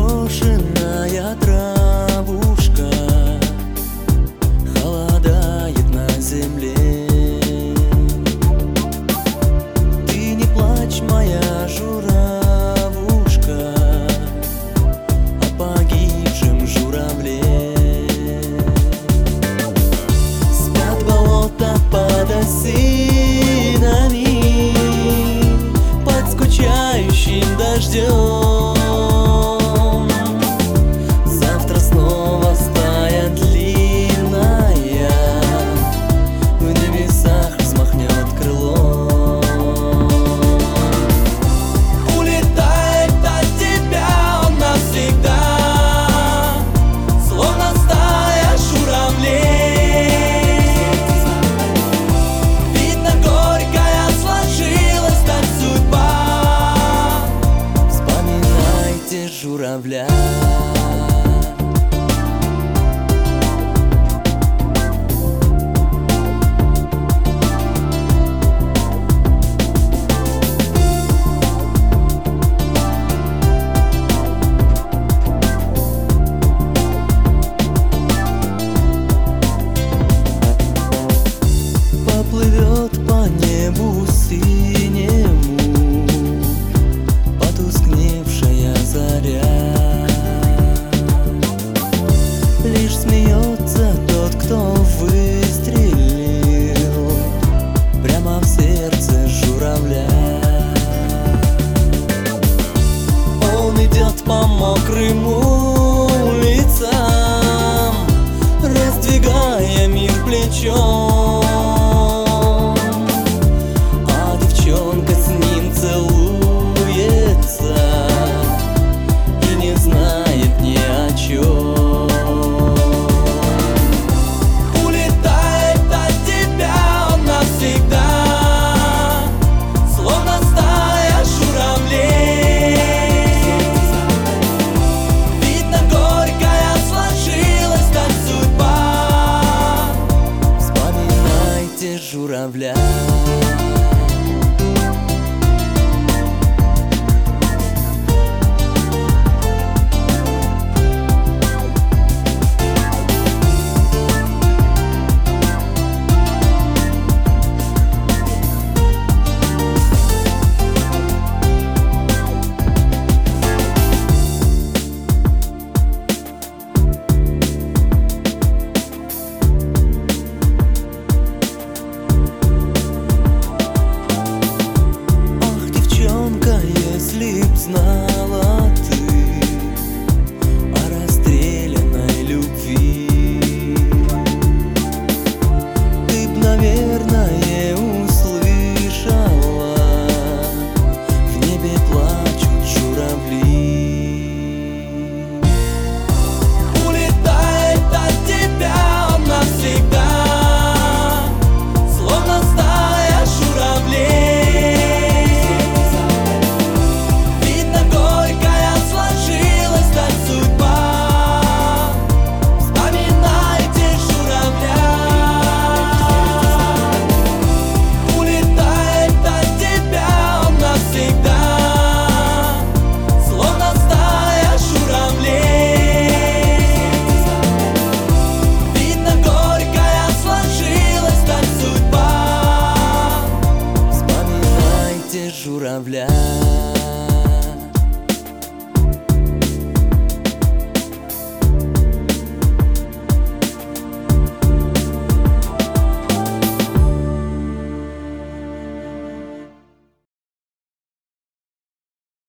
Брошенная травушка холодает на земле. Ты не плачь, моя журавушка, о погибшем журавле. Спят болота под осинами, под скучающим дождем. 就 дежуравля. журавля.